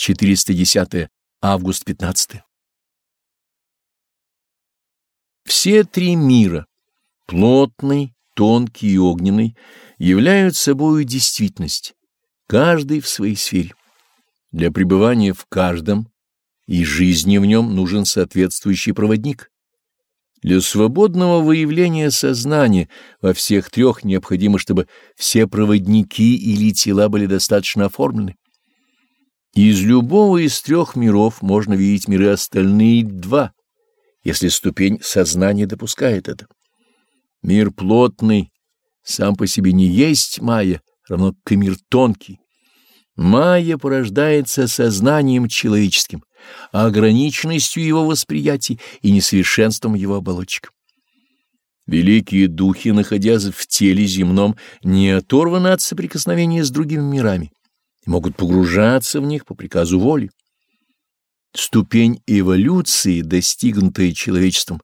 410 август 15 Все три мира, плотный, тонкий и огненный, являются собою действительность, каждый в своей сфере. Для пребывания в каждом и жизни в нем нужен соответствующий проводник. Для свободного выявления сознания во всех трех необходимо, чтобы все проводники или тела были достаточно оформлены. Из любого из трех миров можно видеть миры остальные два, если ступень сознания допускает это. Мир плотный сам по себе не есть майя, равно как и мир тонкий. Майя порождается сознанием человеческим, ограниченностью его восприятий и несовершенством его оболочек. Великие духи, находясь в теле земном, не оторваны от соприкосновения с другими мирами и могут погружаться в них по приказу воли. Ступень эволюции, достигнутая человечеством,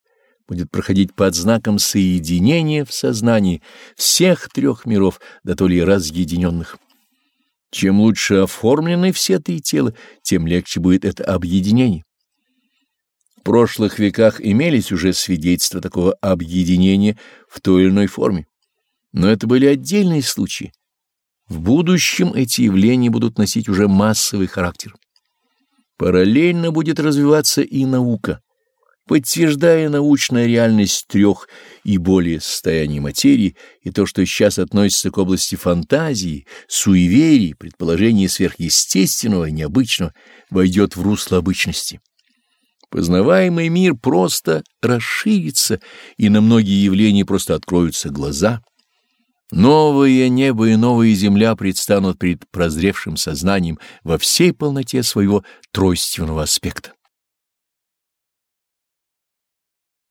будет проходить под знаком соединения в сознании всех трех миров, да то ли разъединенных. Чем лучше оформлены все три тела, тем легче будет это объединение. В прошлых веках имелись уже свидетельства такого объединения в той или иной форме, но это были отдельные случаи. В будущем эти явления будут носить уже массовый характер. Параллельно будет развиваться и наука, подтверждая научную реальность трех и более состояний материи и то, что сейчас относится к области фантазии, суеверий, предположений сверхъестественного и необычного, войдет в русло обычности. Познаваемый мир просто расширится, и на многие явления просто откроются глаза. Новое небо и новая земля предстанут перед прозревшим сознанием во всей полноте своего тройственного аспекта.